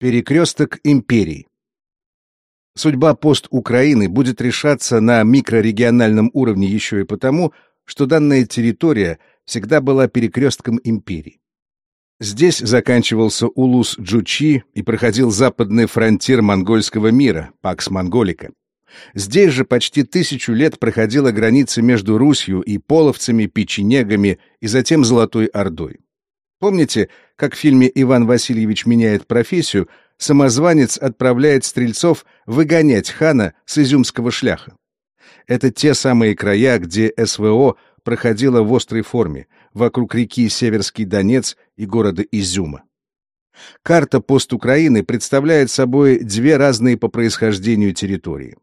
Перекресток империй. Судьба пост Украины будет решаться на микрорегиональном уровне еще и потому, что данная территория всегда была перекрестком империй. Здесь заканчивался Улус Джучи и проходил западный фронтир монгольского мира, Пакс Монголика. Здесь же почти тысячу лет проходила граница между Русью и половцами, печенегами и затем Золотой Ордой. Помните, как в фильме «Иван Васильевич меняет профессию» самозванец отправляет стрельцов выгонять хана с изюмского шляха? Это те самые края, где СВО проходило в острой форме, вокруг реки Северский Донец и города Изюма. Карта пост Украины представляет собой две разные по происхождению территории.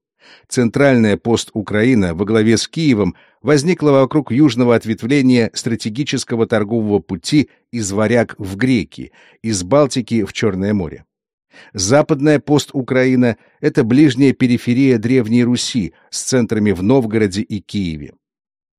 Центральная пост Украина во главе с Киевом возникла вокруг южного ответвления стратегического торгового пути из Варяг в Греки, из Балтики в Черное море. Западная пост Украина — это ближняя периферия Древней Руси с центрами в Новгороде и Киеве.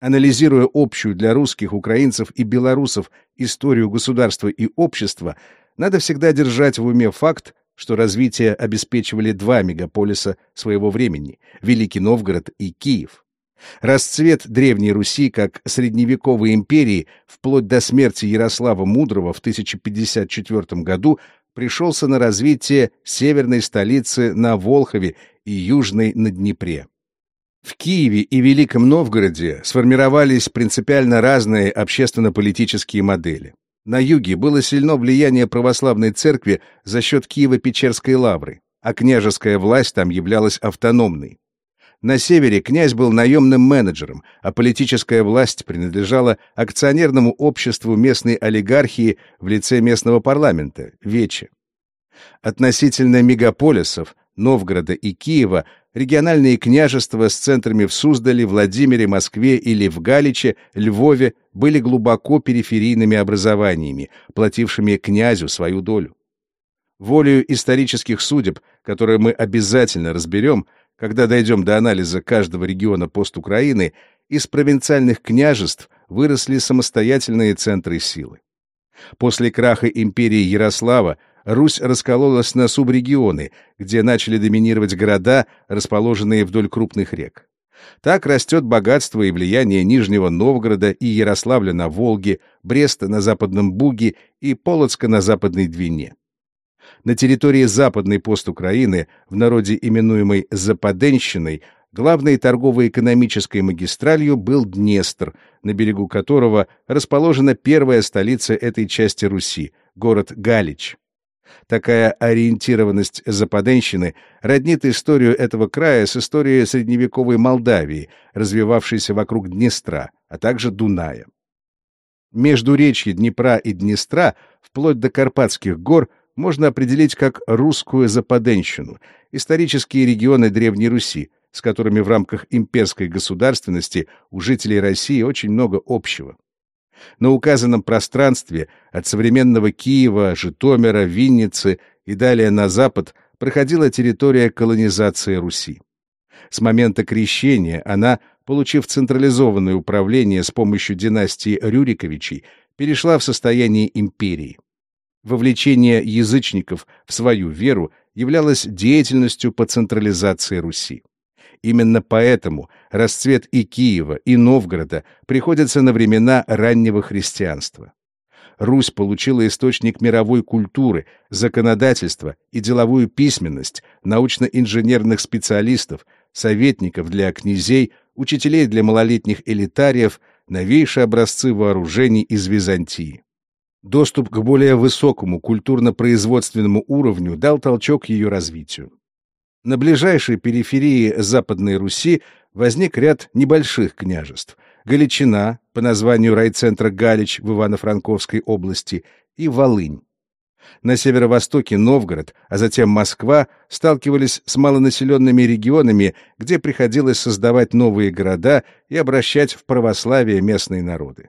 Анализируя общую для русских, украинцев и белорусов историю государства и общества, надо всегда держать в уме факт, что развитие обеспечивали два мегаполиса своего времени — Великий Новгород и Киев. Расцвет Древней Руси как средневековой империи вплоть до смерти Ярослава Мудрого в 1054 году пришелся на развитие северной столицы на Волхове и южной на Днепре. В Киеве и Великом Новгороде сформировались принципиально разные общественно-политические модели. На юге было сильно влияние православной церкви за счет Киево-Печерской лавры, а княжеская власть там являлась автономной. На севере князь был наемным менеджером, а политическая власть принадлежала акционерному обществу местной олигархии в лице местного парламента, Вече. Относительно мегаполисов, Новгорода и Киева, региональные княжества с центрами в Суздале, Владимире, Москве или в Галиче, Львове были глубоко периферийными образованиями, платившими князю свою долю. Волею исторических судеб, которые мы обязательно разберем, когда дойдем до анализа каждого региона пост-Украины, из провинциальных княжеств выросли самостоятельные центры силы. После краха империи Ярослава Русь раскололась на субрегионы, где начали доминировать города, расположенные вдоль крупных рек. Так растет богатство и влияние Нижнего Новгорода и Ярославля на Волге, Бреста на Западном Буге и Полоцка на Западной Двине. На территории западной пост Украины, в народе именуемой Западенщиной, главной торгово-экономической магистралью был Днестр, на берегу которого расположена первая столица этой части Руси, город Галич. Такая ориентированность западенщины роднит историю этого края с историей средневековой Молдавии, развивавшейся вокруг Днестра, а также Дуная. Между речи Днепра и Днестра, вплоть до Карпатских гор, можно определить как русскую западенщину, исторические регионы Древней Руси, с которыми в рамках имперской государственности у жителей России очень много общего. На указанном пространстве от современного Киева, Житомира, Винницы и далее на запад проходила территория колонизации Руси. С момента крещения она, получив централизованное управление с помощью династии Рюриковичей, перешла в состояние империи. Вовлечение язычников в свою веру являлось деятельностью по централизации Руси. Именно поэтому расцвет и Киева, и Новгорода приходится на времена раннего христианства. Русь получила источник мировой культуры, законодательства и деловую письменность, научно-инженерных специалистов, советников для князей, учителей для малолетних элитариев, новейшие образцы вооружений из Византии. Доступ к более высокому культурно-производственному уровню дал толчок ее развитию. На ближайшей периферии Западной Руси возник ряд небольших княжеств. Галичина, по названию райцентра Галич в Ивано-Франковской области, и Волынь. На северо-востоке Новгород, а затем Москва сталкивались с малонаселенными регионами, где приходилось создавать новые города и обращать в православие местные народы.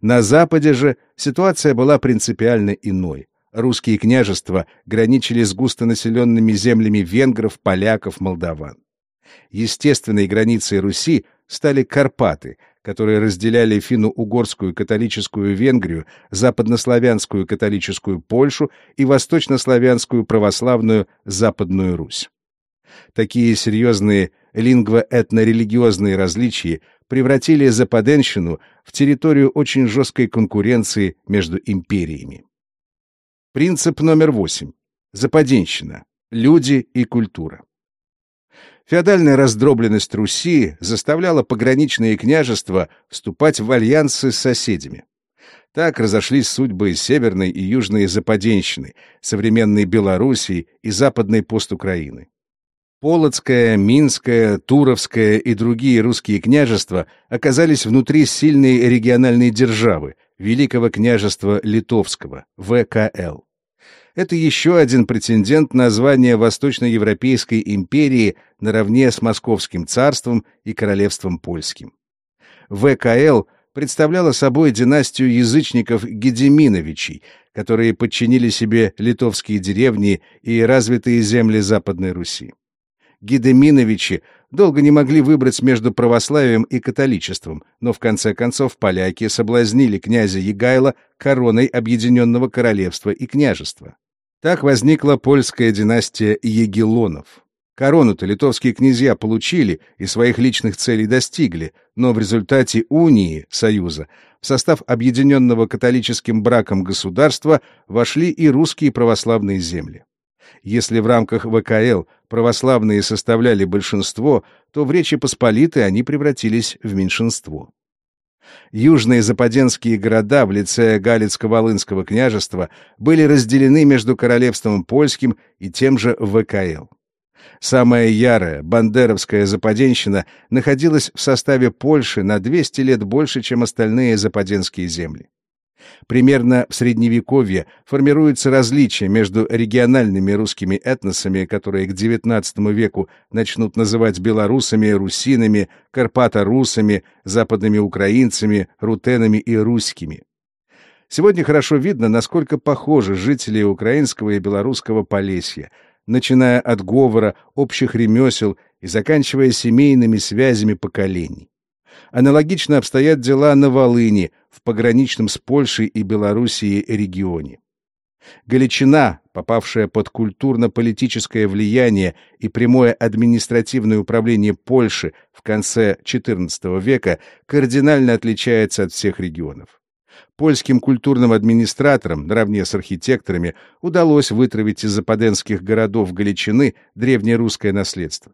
На западе же ситуация была принципиально иной русские княжества граничили с густонаселенными землями венгров, поляков, молдаван. Естественной границей Руси стали Карпаты, которые разделяли финно-угорскую католическую Венгрию, западнославянскую католическую Польшу и восточнославянскую православную Западную Русь. Такие серьезные лингво-этно-религиозные различия превратили Западенщину в территорию очень жесткой конкуренции между империями. Принцип номер восемь. Западенщина. Люди и культура. Феодальная раздробленность Руси заставляла пограничные княжества вступать в альянсы с соседями. Так разошлись судьбы Северной и Южной Западенщины, современной Белоруссии и Западной постукраины. Полоцкое, Минское, Туровское и другие русские княжества оказались внутри сильной региональной державы, Великого княжества Литовского, ВКЛ. Это еще один претендент на звание Восточноевропейской империи наравне с Московским царством и Королевством Польским. ВКЛ представляла собой династию язычников Гедеминовичей, которые подчинили себе литовские деревни и развитые земли Западной Руси. Гедеминовичи долго не могли выбрать между православием и католичеством, но в конце концов поляки соблазнили князя Егайла короной Объединенного Королевства и княжества. Так возникла польская династия Егелонов. Корону-то литовские князья получили и своих личных целей достигли, но в результате унии союза в состав объединенного католическим браком государства вошли и русские православные земли. Если в рамках ВКЛ православные составляли большинство, то в Речи Посполитой они превратились в меньшинство. Южные западенские города в лице Галицко-Волынского княжества были разделены между королевством польским и тем же ВКЛ. Самая ярая бандеровская западенщина находилась в составе Польши на 200 лет больше, чем остальные западенские земли. Примерно в Средневековье формируется различие между региональными русскими этносами, которые к XIX веку начнут называть белорусами, русинами, карпато-русами, западными украинцами, рутенами и русскими. Сегодня хорошо видно, насколько похожи жители украинского и белорусского Полесья, начиная от говора, общих ремесел и заканчивая семейными связями поколений. Аналогично обстоят дела на Волыни, в пограничном с Польшей и Белоруссией регионе. Галичина, попавшая под культурно-политическое влияние и прямое административное управление Польши в конце XIV века, кардинально отличается от всех регионов. Польским культурным администраторам, наравне с архитекторами, удалось вытравить из западенских городов Галичины древнерусское наследство.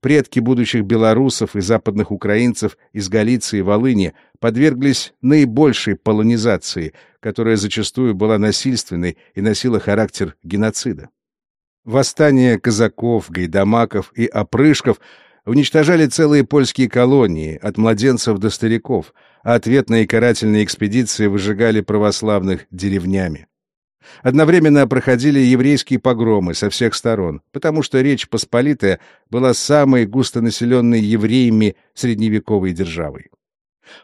Предки будущих белорусов и западных украинцев из Галиции и Волыни подверглись наибольшей полонизации, которая зачастую была насильственной и носила характер геноцида. Восстания казаков, гайдамаков и опрышков уничтожали целые польские колонии, от младенцев до стариков, а ответные карательные экспедиции выжигали православных деревнями. Одновременно проходили еврейские погромы со всех сторон, потому что Речь Посполитая была самой густонаселенной евреями средневековой державой.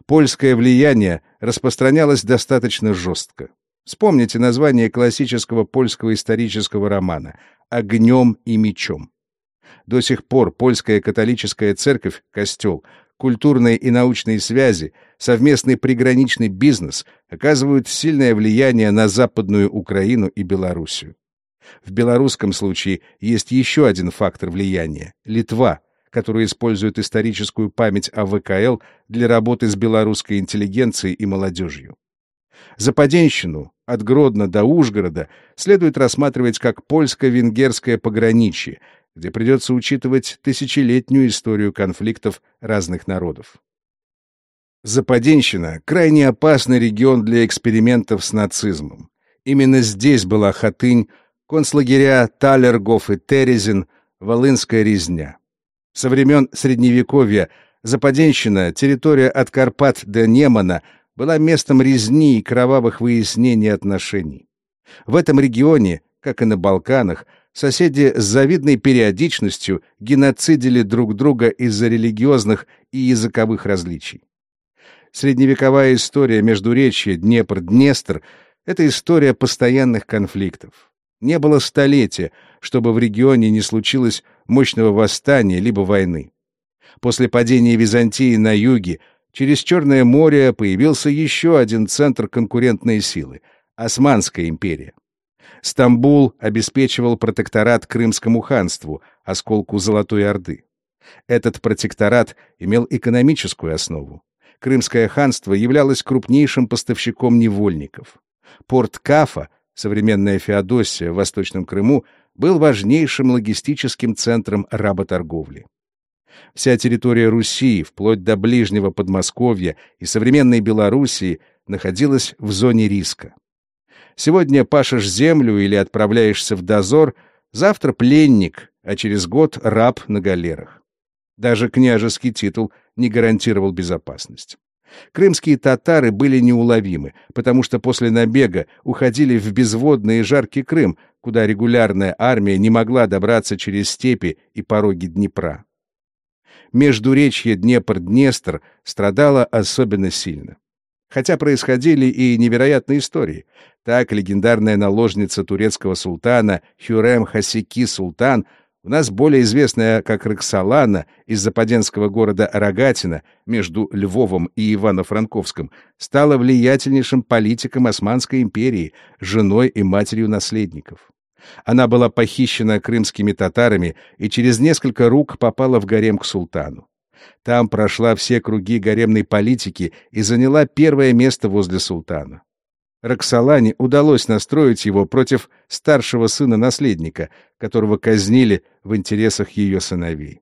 Польское влияние распространялось достаточно жестко. Вспомните название классического польского исторического романа «Огнем и мечом». До сих пор польская католическая церковь, костел, культурные и научные связи, совместный приграничный бизнес оказывают сильное влияние на Западную Украину и Белоруссию. В белорусском случае есть еще один фактор влияния — Литва, которая использует историческую память о ВКЛ для работы с белорусской интеллигенцией и молодежью. Западенщину от Гродно до Ужгорода следует рассматривать как польско-венгерское пограничье, где придется учитывать тысячелетнюю историю конфликтов разных народов. Западенщина — крайне опасный регион для экспериментов с нацизмом. Именно здесь была Хатынь, концлагеря Талергов и Терезин, Волынская резня. Со времен Средневековья Западенщина, территория от Карпат до Немана, была местом резни и кровавых выяснений отношений. В этом регионе, как и на Балканах, соседи с завидной периодичностью геноцидили друг друга из-за религиозных и языковых различий. Средневековая история Междуречья Днепр-Днестр — это история постоянных конфликтов. Не было столетия, чтобы в регионе не случилось мощного восстания либо войны. После падения Византии на юге через Черное море появился еще один центр конкурентной силы — Османская империя. Стамбул обеспечивал протекторат Крымскому ханству, осколку Золотой Орды. Этот протекторат имел экономическую основу. Крымское ханство являлось крупнейшим поставщиком невольников. Порт Кафа, современная Феодосия в Восточном Крыму, был важнейшим логистическим центром работорговли. Вся территория Руси, вплоть до ближнего Подмосковья и современной Белоруссии, находилась в зоне риска. Сегодня пашешь землю или отправляешься в дозор, завтра пленник, а через год раб на галерах. Даже княжеский титул не гарантировал безопасность. Крымские татары были неуловимы, потому что после набега уходили в безводный и жаркий Крым, куда регулярная армия не могла добраться через степи и пороги Днепра. Междуречье Днепр-Днестр страдало особенно сильно. Хотя происходили и невероятные истории. Так легендарная наложница турецкого султана Хюрем Хасики Султан у нас более известная как Роксолана из западенского города Рогатина между Львовом и Ивано-Франковском стала влиятельнейшим политиком Османской империи, женой и матерью наследников. Она была похищена крымскими татарами и через несколько рук попала в гарем к султану. Там прошла все круги гаремной политики и заняла первое место возле султана. Роксолане удалось настроить его против старшего сына-наследника, которого казнили в интересах ее сыновей.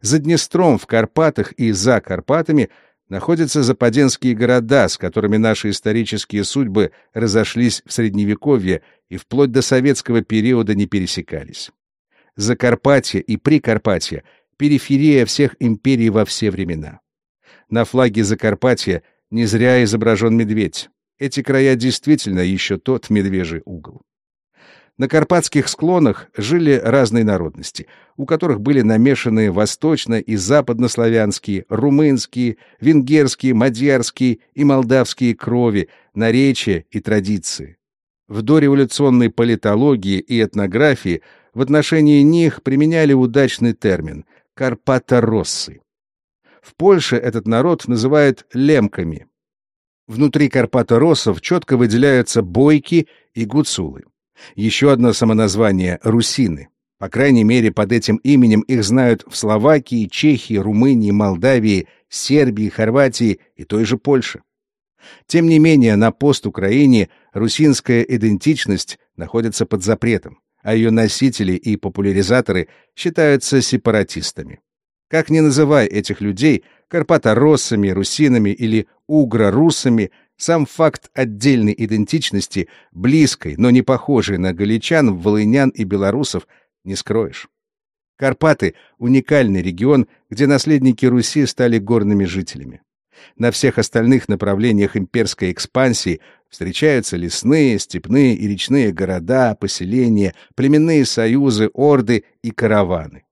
За Днестром, в Карпатах и за Карпатами находятся западенские города, с которыми наши исторические судьбы разошлись в Средневековье и вплоть до советского периода не пересекались. Закарпатье и Прикарпатье — периферия всех империй во все времена. На флаге Закарпатья не зря изображен медведь. Эти края действительно еще тот медвежий угол. На карпатских склонах жили разные народности, у которых были намешаны восточно- и западнославянские, румынские, венгерские, мадьярские и молдавские крови, наречия и традиции. В дореволюционной политологии и этнографии в отношении них применяли удачный термин «карпатороссы». В Польше этот народ называют лемками. Внутри карпаторосов четко выделяются бойки и гуцулы. Еще одно самоназвание — русины. По крайней мере, под этим именем их знают в Словакии, Чехии, Румынии, Молдавии, Сербии, Хорватии и той же Польше. Тем не менее, на пост-Украине русинская идентичность находится под запретом, а ее носители и популяризаторы считаются сепаратистами. Как ни называй этих людей, карпатороссами, русинами или угро-руссами, сам факт отдельной идентичности, близкой, но не похожей на галичан, волынян и белорусов, не скроешь. Карпаты — уникальный регион, где наследники Руси стали горными жителями. На всех остальных направлениях имперской экспансии встречаются лесные, степные и речные города, поселения, племенные союзы, орды и караваны.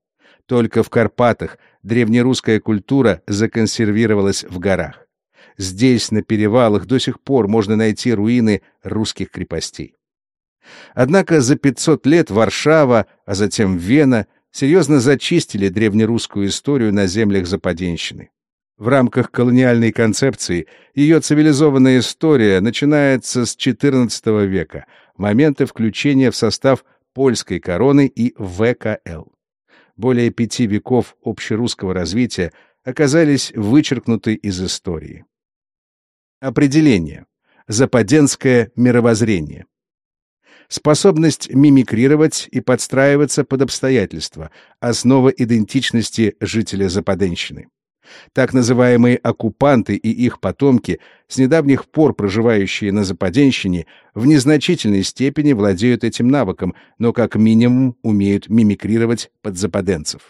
Только в Карпатах древнерусская культура законсервировалась в горах. Здесь, на перевалах, до сих пор можно найти руины русских крепостей. Однако за 500 лет Варшава, а затем Вена серьезно зачистили древнерусскую историю на землях Западенщины. В рамках колониальной концепции ее цивилизованная история начинается с XIV века, момента включения в состав польской короны и ВКЛ. Более пяти веков общерусского развития оказались вычеркнуты из истории. Определение. Западенское мировоззрение. Способность мимикрировать и подстраиваться под обстоятельства – основа идентичности жителя Западенщины. Так называемые оккупанты и их потомки, с недавних пор проживающие на Западенщине, в незначительной степени владеют этим навыком, но как минимум умеют мимикрировать под западенцев.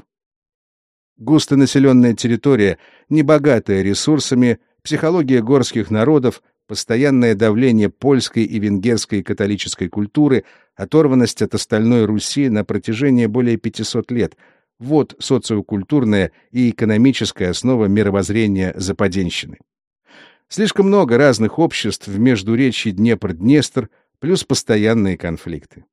Густонаселенная территория, небогатая ресурсами, психология горских народов, постоянное давление польской и венгерской католической культуры, оторванность от остальной Руси на протяжении более 500 лет – вот социокультурная и экономическая основа мировоззрения западенщины. Слишком много разных обществ в междуречии Днепр-Днестр, плюс постоянные конфликты.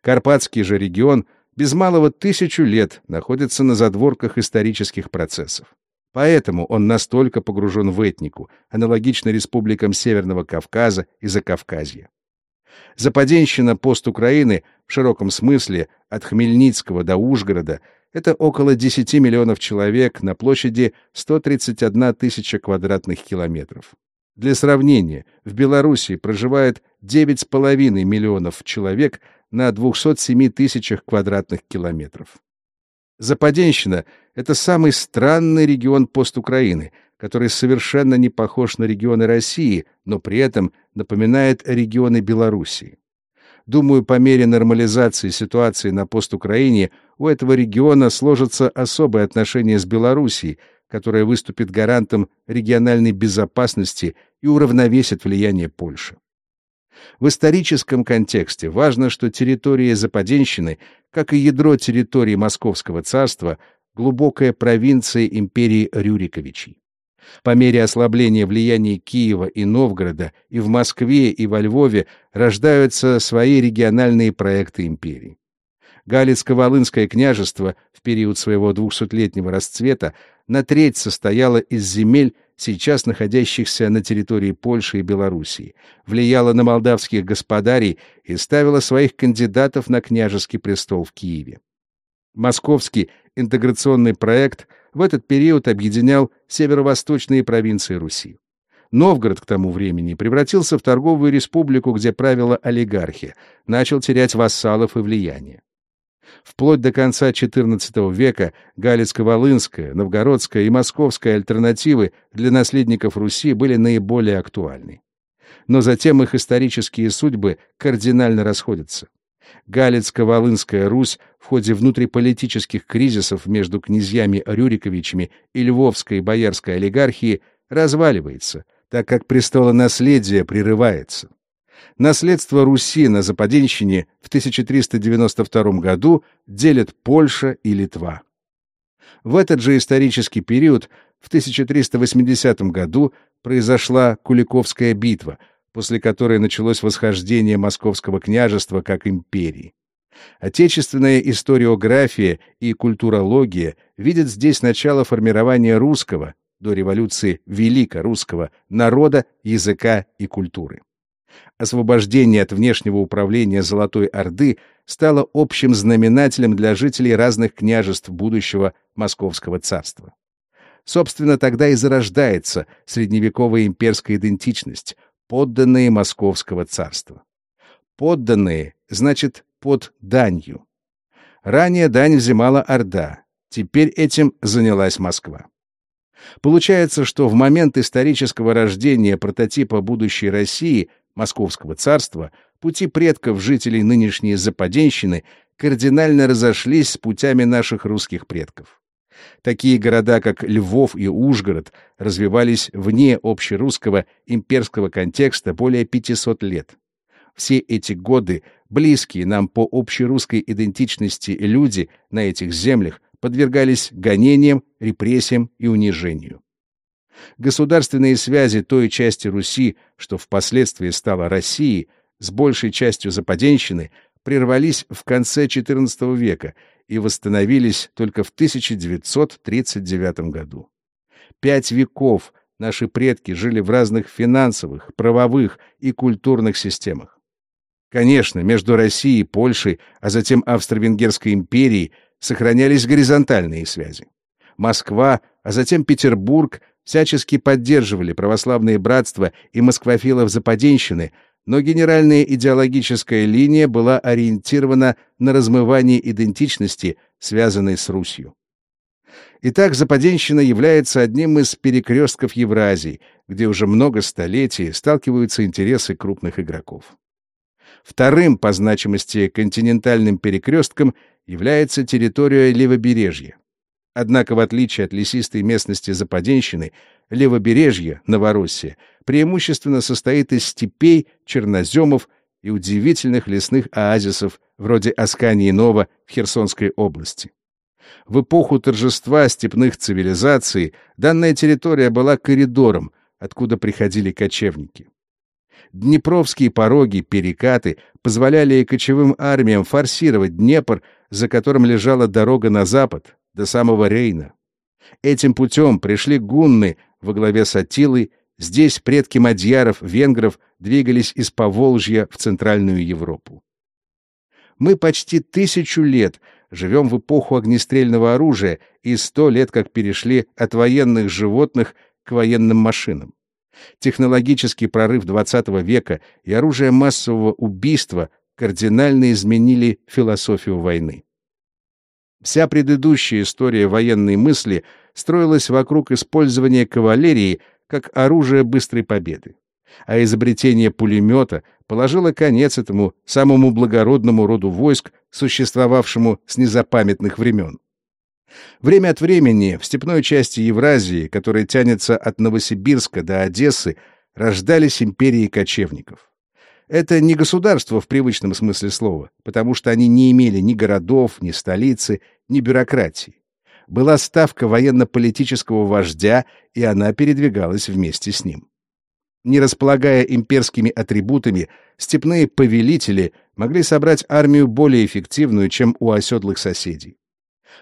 Карпатский же регион без малого тысячу лет находится на задворках исторических процессов. Поэтому он настолько погружен в этнику, аналогично республикам Северного Кавказа и Закавказья. Западенщина пост Украины в широком смысле от Хмельницкого до Ужгорода — это около 10 миллионов человек на площади 131 тысяча квадратных километров. Для сравнения, в Белоруссии проживает 9,5 миллионов человек на 207 тысячах квадратных километров. Западенщина — это самый странный регион постукраины, который совершенно не похож на регионы России, но при этом напоминает регионы Белоруссии. Думаю, по мере нормализации ситуации на постукраине у этого региона сложатся особые отношения с Белоруссией, которая выступит гарантом региональной безопасности и уравновесит влияние Польши. В историческом контексте важно, что территория Западенщины, как и ядро территории Московского царства, глубокая провинция империи Рюриковичей. По мере ослабления влияния Киева и Новгорода и в Москве, и во Львове рождаются свои региональные проекты империи. Галицко-Волынское княжество в период своего двухсотлетнего расцвета на треть состояло из земель, сейчас находящихся на территории Польши и Белоруссии, влияла на молдавских господарей и ставила своих кандидатов на княжеский престол в Киеве. Московский интеграционный проект в этот период объединял северо-восточные провинции Руси. Новгород к тому времени превратился в торговую республику, где правила олигархия, начал терять вассалов и влияние. Вплоть до конца XIV века Галицко-Волынская, Новгородская и Московская альтернативы для наследников Руси были наиболее актуальны. Но затем их исторические судьбы кардинально расходятся. Галицко-Волынская Русь в ходе внутриполитических кризисов между князьями Рюриковичами и Львовской боярской олигархии разваливается, так как престолонаследие прерывается. Наследство Руси на Западенщине в 1392 году делят Польша и Литва. В этот же исторический период, в 1380 году, произошла Куликовская битва, после которой началось восхождение Московского княжества как империи. Отечественная историография и культурология видят здесь начало формирования русского, до революции великорусского, народа, языка и культуры. Освобождение от внешнего управления Золотой Орды стало общим знаменателем для жителей разных княжеств будущего Московского царства. Собственно, тогда и зарождается средневековая имперская идентичность, подданные Московского царства. Подданные значит под данью. Ранее дань взимала Орда, теперь этим занялась Москва. Получается, что в момент исторического рождения прототипа будущей России Московского царства, пути предков жителей нынешней Западенщины кардинально разошлись с путями наших русских предков. Такие города, как Львов и Ужгород, развивались вне общерусского имперского контекста более 500 лет. Все эти годы близкие нам по общерусской идентичности люди на этих землях подвергались гонениям, репрессиям и унижению. Государственные связи той части Руси, что впоследствии стала Россией, с большей частью Западенщины, прервались в конце XIV века и восстановились только в 1939 году. Пять веков наши предки жили в разных финансовых, правовых и культурных системах. Конечно, между Россией Польшей, а затем Австро-Венгерской империей сохранялись горизонтальные связи. Москва, а затем Петербург всячески поддерживали православные братства и москвофилов Западенщины, но генеральная идеологическая линия была ориентирована на размывание идентичности, связанной с Русью. Итак, Западенщина является одним из перекрестков Евразии, где уже много столетий сталкиваются интересы крупных игроков. Вторым по значимости континентальным перекрестком является территория левобережья. Однако, в отличие от лесистой местности Западенщины, левобережье, Новороссия, преимущественно состоит из степей, черноземов и удивительных лесных оазисов вроде Аскании Нова в Херсонской области. В эпоху торжества степных цивилизаций данная территория была коридором, откуда приходили кочевники. Днепровские пороги, перекаты позволяли кочевым армиям форсировать Днепр, за которым лежала дорога на запад, до самого Рейна. Этим путем пришли гунны во главе с Атилой, здесь предки мадьяров, венгров двигались из Поволжья в Центральную Европу. Мы почти тысячу лет живем в эпоху огнестрельного оружия и сто лет как перешли от военных животных к военным машинам. Технологический прорыв XX века и оружие массового убийства кардинально изменили философию войны. Вся предыдущая история военной мысли строилась вокруг использования кавалерии как оружия быстрой победы. А изобретение пулемета положило конец этому самому благородному роду войск, существовавшему с незапамятных времен. Время от времени в степной части Евразии, которая тянется от Новосибирска до Одессы, рождались империи кочевников. Это не государство в привычном смысле слова, потому что они не имели ни городов, ни столицы, ни бюрократии. Была ставка военно-политического вождя, и она передвигалась вместе с ним. Не располагая имперскими атрибутами, степные повелители могли собрать армию более эффективную, чем у оседлых соседей.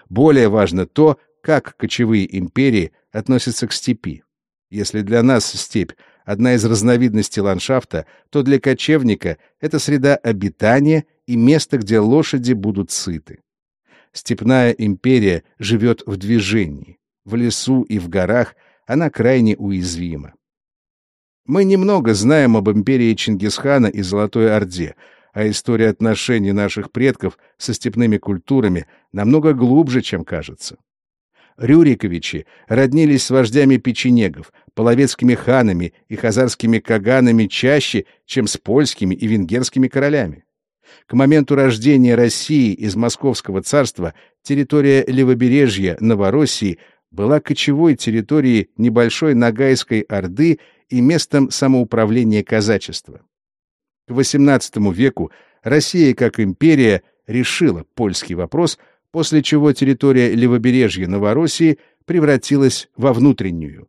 Более важно то, как кочевые империи относятся к степи. Если для нас степь — одна из разновидностей ландшафта, то для кочевника это среда обитания и место, где лошади будут сыты. Степная империя живет в движении. В лесу и в горах она крайне уязвима. Мы немного знаем об империи Чингисхана и Золотой Орде — а история отношений наших предков со степными культурами намного глубже, чем кажется. Рюриковичи роднились с вождями печенегов, половецкими ханами и хазарскими каганами чаще, чем с польскими и венгерскими королями. К моменту рождения России из Московского царства территория левобережья Новороссии была кочевой территорией небольшой Ногайской Орды и местом самоуправления казачества. К XVIII веку Россия как империя решила польский вопрос, после чего территория левобережья Новороссии превратилась во внутреннюю.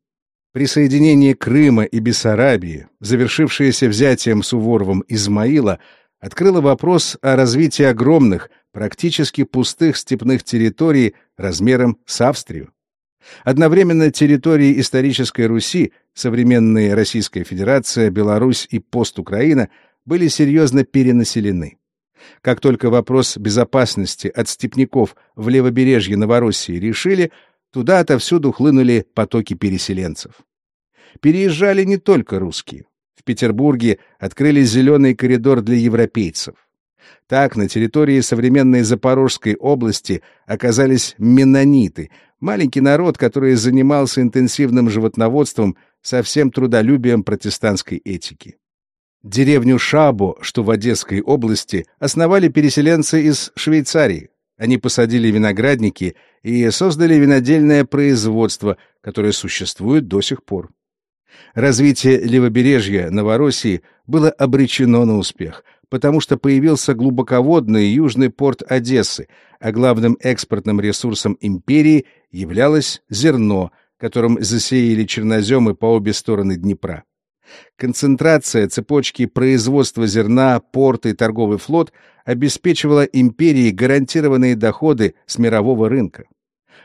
Присоединение Крыма и Бессарабии, завершившееся взятием Суворовым Измаила, открыло вопрос о развитии огромных, практически пустых степных территорий размером с Австрию. Одновременно территории исторической Руси, современные Российская Федерация, Беларусь и Пост-Украина были серьезно перенаселены. Как только вопрос безопасности от степняков в левобережье Новороссии решили, туда отовсюду хлынули потоки переселенцев. Переезжали не только русские. В Петербурге открыли зеленый коридор для европейцев. Так, на территории современной Запорожской области оказались менониты, маленький народ, который занимался интенсивным животноводством со всем трудолюбием протестантской этики. Деревню Шабо, что в Одесской области, основали переселенцы из Швейцарии. Они посадили виноградники и создали винодельное производство, которое существует до сих пор. Развитие левобережья Новороссии было обречено на успех, потому что появился глубоководный южный порт Одессы, а главным экспортным ресурсом империи являлось зерно, которым засеяли черноземы по обе стороны Днепра. Концентрация цепочки производства зерна, порт и торговый флот обеспечивала империи гарантированные доходы с мирового рынка.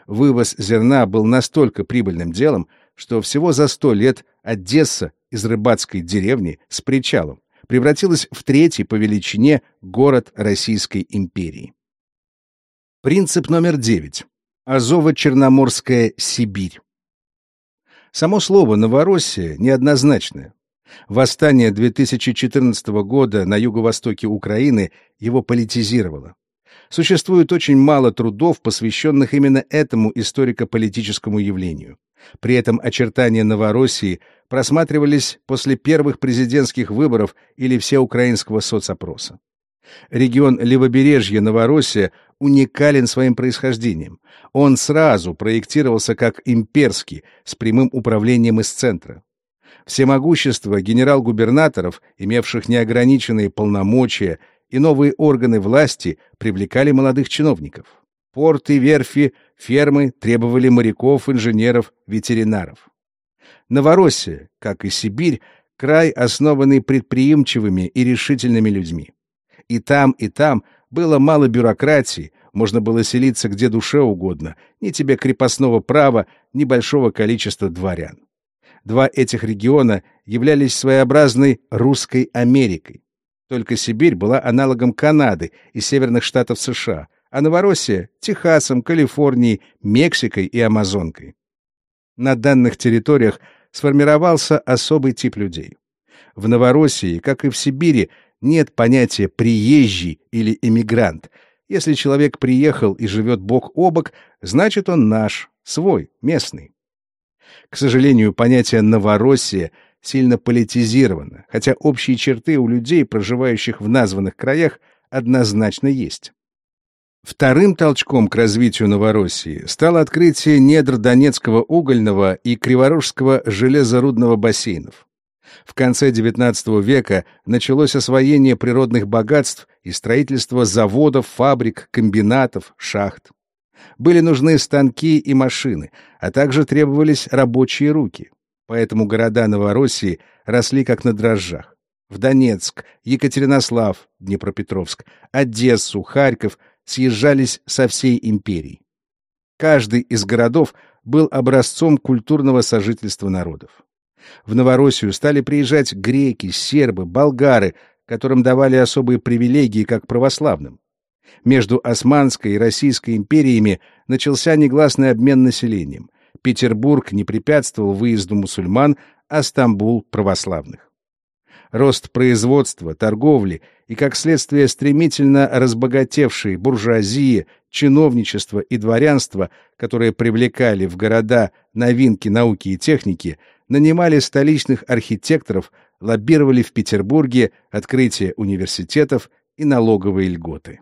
Вывоз зерна был настолько прибыльным делом, что всего за сто лет Одесса из рыбацкой деревни с причалом превратилась в третий по величине город Российской империи. Принцип номер девять. Азово-Черноморская Сибирь. Само слово «Новороссия» неоднозначное. Восстание 2014 года на юго-востоке Украины его политизировало. Существует очень мало трудов, посвященных именно этому историко-политическому явлению. При этом очертания Новороссии просматривались после первых президентских выборов или всеукраинского соцопроса. Регион Левобережья Новороссия уникален своим происхождением. Он сразу проектировался как имперский, с прямым управлением из центра. Всемогущество генерал-губернаторов, имевших неограниченные полномочия, и новые органы власти привлекали молодых чиновников. Порты, верфи, фермы требовали моряков, инженеров, ветеринаров. Новороссия, как и Сибирь, Край, основанный предприимчивыми и решительными людьми. И там, и там было мало бюрократии, можно было селиться где душе угодно, ни тебе крепостного права, ни большого количества дворян. Два этих региона являлись своеобразной русской Америкой. Только Сибирь была аналогом Канады и северных штатов США, а Новороссия — Техасом, Калифорнией, Мексикой и Амазонкой. На данных территориях сформировался особый тип людей. В Новороссии, как и в Сибири, нет понятия «приезжий» или «эмигрант». Если человек приехал и живет бок о бок, значит он наш, свой, местный. К сожалению, понятие «Новороссия» сильно политизировано, хотя общие черты у людей, проживающих в названных краях, однозначно есть. Вторым толчком к развитию Новороссии стало открытие недр Донецкого угольного и Криворожского железорудного бассейнов. В конце XIX века началось освоение природных богатств и строительство заводов, фабрик, комбинатов, шахт. Были нужны станки и машины, а также требовались рабочие руки. Поэтому города Новороссии росли как на дрожжах. В Донецк, Екатеринослав, Днепропетровск, Одессу, Харьков съезжались со всей империи. Каждый из городов был образцом культурного сожительства народов. В Новороссию стали приезжать греки, сербы, болгары, которым давали особые привилегии как православным. Между Османской и Российской империями начался негласный обмен населением. Петербург не препятствовал выезду мусульман, а Стамбул — православных рост производства, торговли и, как следствие, стремительно разбогатевшие буржуазии, чиновничество и дворянство, которые привлекали в города новинки науки и техники, нанимали столичных архитекторов, лоббировали в Петербурге открытие университетов и налоговые льготы.